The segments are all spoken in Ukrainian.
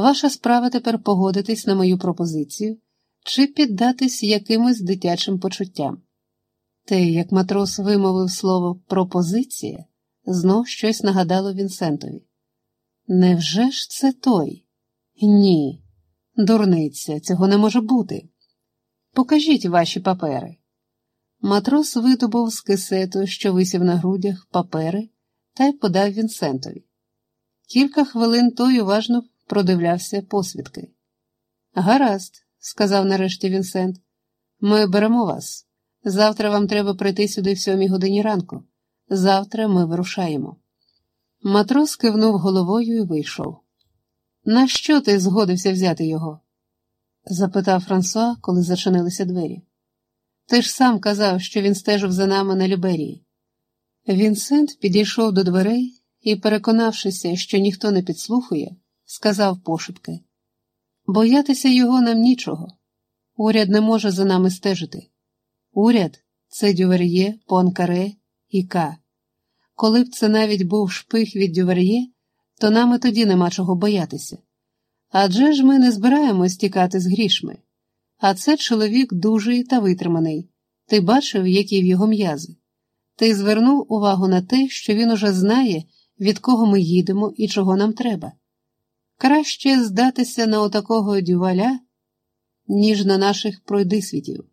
Ваша справа тепер погодитись на мою пропозицію чи піддатись якимось дитячим почуттям. Те, як матрос вимовив слово пропозиція, знов щось нагадало Вінсентові. Невже ж це той? Ні, дурниця, цього не може бути. Покажіть ваші папери. Матрос видобув з кисету, що висів на грудях, папери, та й подав Вінсентові. Кілька хвилин той уважно продивлявся посвідки. Гаразд, сказав нарешті Вінсент, ми беремо вас. Завтра вам треба прийти сюди в сьомій годині ранку. Завтра ми вирушаємо. Матрос кивнув головою і вийшов. На що ти згодився взяти його? запитав Франсуа, коли зачинилися двері. Ти ж сам казав, що він стежив за нами на Ліберії. Вінсент підійшов до дверей і, переконавшися, що ніхто не підслухує, сказав пошепки боятися його нам нічого. Уряд не може за нами стежити. Уряд це Дювер'є, Пуанкаре і К. Коли б це навіть був шпих від Дювер'є, то нам і тоді нема чого боятися. Адже ж ми не збираємось тікати з грішми. А це чоловік дужий та витриманий. Ти бачив, які в його м'язи. Ти звернув увагу на те, що він уже знає, від кого ми їдемо і чого нам треба. Краще здатися на отакого дюваля, ніж на наших пройдисвітів.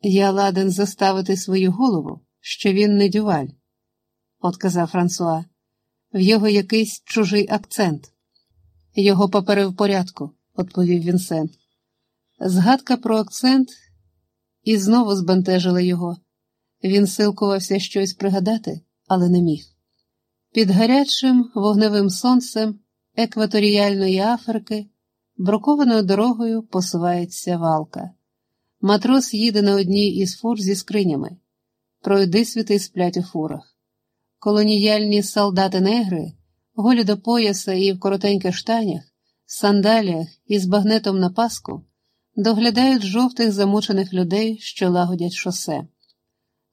Я ладен заставити свою голову, що він не дюваль, отказав Франсуа, в його якийсь чужий акцент. Його папери в порядку, відповів Вінсент. Згадка про акцент і знову збентежила його. Він силкувався щось пригадати, але не міг. Під гарячим вогневим сонцем екваторіальної Африки брукованою дорогою посувається валка. Матрос їде на одній із фур зі скринями. Пройди світи сплять у фурах. Колоніяльні солдати-негри, голі до пояса і в коротеньких штанях, сандаліях і з багнетом на паску, доглядають жовтих замучених людей, що лагодять шосе.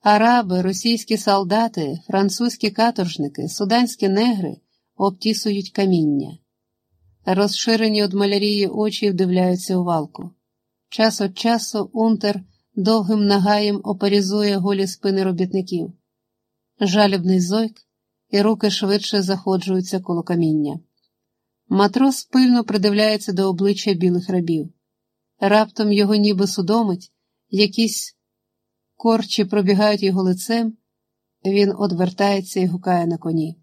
Араби, російські солдати, французькі каторжники, суданські негри обтісують каміння. Розширені від малярії очі вдивляються у валку. Час від часу Унтер довгим нагаєм оперізує голі спини робітників. Жалібний зойк, і руки швидше заходжуються коло каміння. Матрос пильно придивляється до обличчя білих рабів. Раптом його ніби судомить, якісь корчі пробігають його лицем, він одвертається і гукає на коні.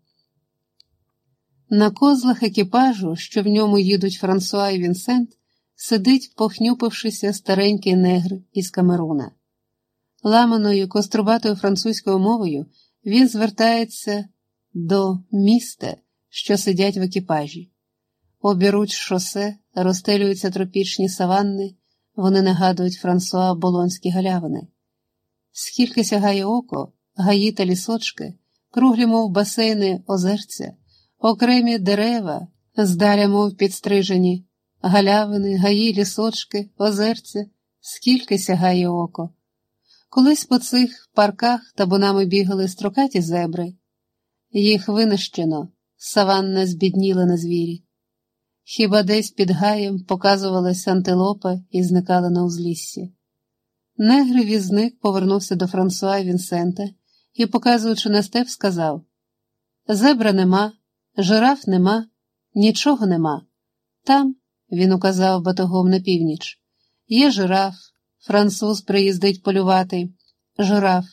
На козлах екіпажу, що в ньому їдуть Франсуа і Вінсент, сидить, похнюпившися старенький негр із Камеруна. Ламаною кострубатою французькою мовою він звертається до міста, що сидять в екіпажі. Обіруч шосе, розстелюються тропічні саванни, вони нагадують Франсуа Болонські галявини. Скільки сягає око, гаї та лісочки, круглі, мов басейни озерця, окремі дерева, здаля, мов підстрижені, галявини, гаї, лісочки, озерця, скільки сягає око. Колись по цих парках табунами бігали строкаті зебри, їх винищено, саванна збідніла на звірі. Хіба десь під гаєм показувалась антилопа і зникала на узліссі. Негрий візник повернувся до Франсуа Вінсента і, показуючи на степ, сказав: Зебра нема, жираф нема, нічого нема. Там, він указав батогом на північ, є жираф, француз приїздить полювати, жираф.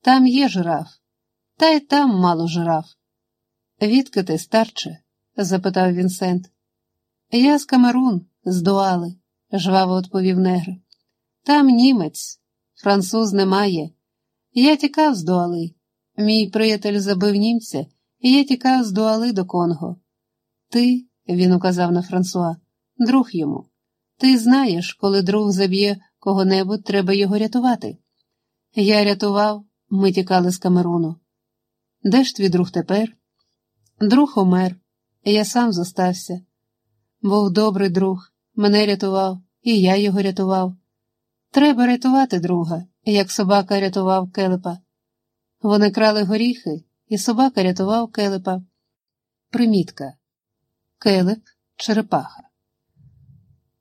Там є жираф, та й там мало жираф. Відки ти, старче? запитав Вінсент. Я з Камерун, з Дуали, жваво відповів негр. Там німець, француз немає. Я тікав з Дуали. Мій приятель забив німця, і я тікав з Дуали до Конго. Ти, він указав на Франсуа, друг йому. Ти знаєш, коли друг заб'є кого-небудь, треба його рятувати. Я рятував, ми тікали з Камеруну. Де ж твій друг тепер? Друг умер, я сам зостався. Був добрий друг, мене рятував, і я його рятував. Треба рятувати друга, як собака рятував келепа. Вони крали горіхи, і собака рятував келепа. Примітка. Келеп черепаха.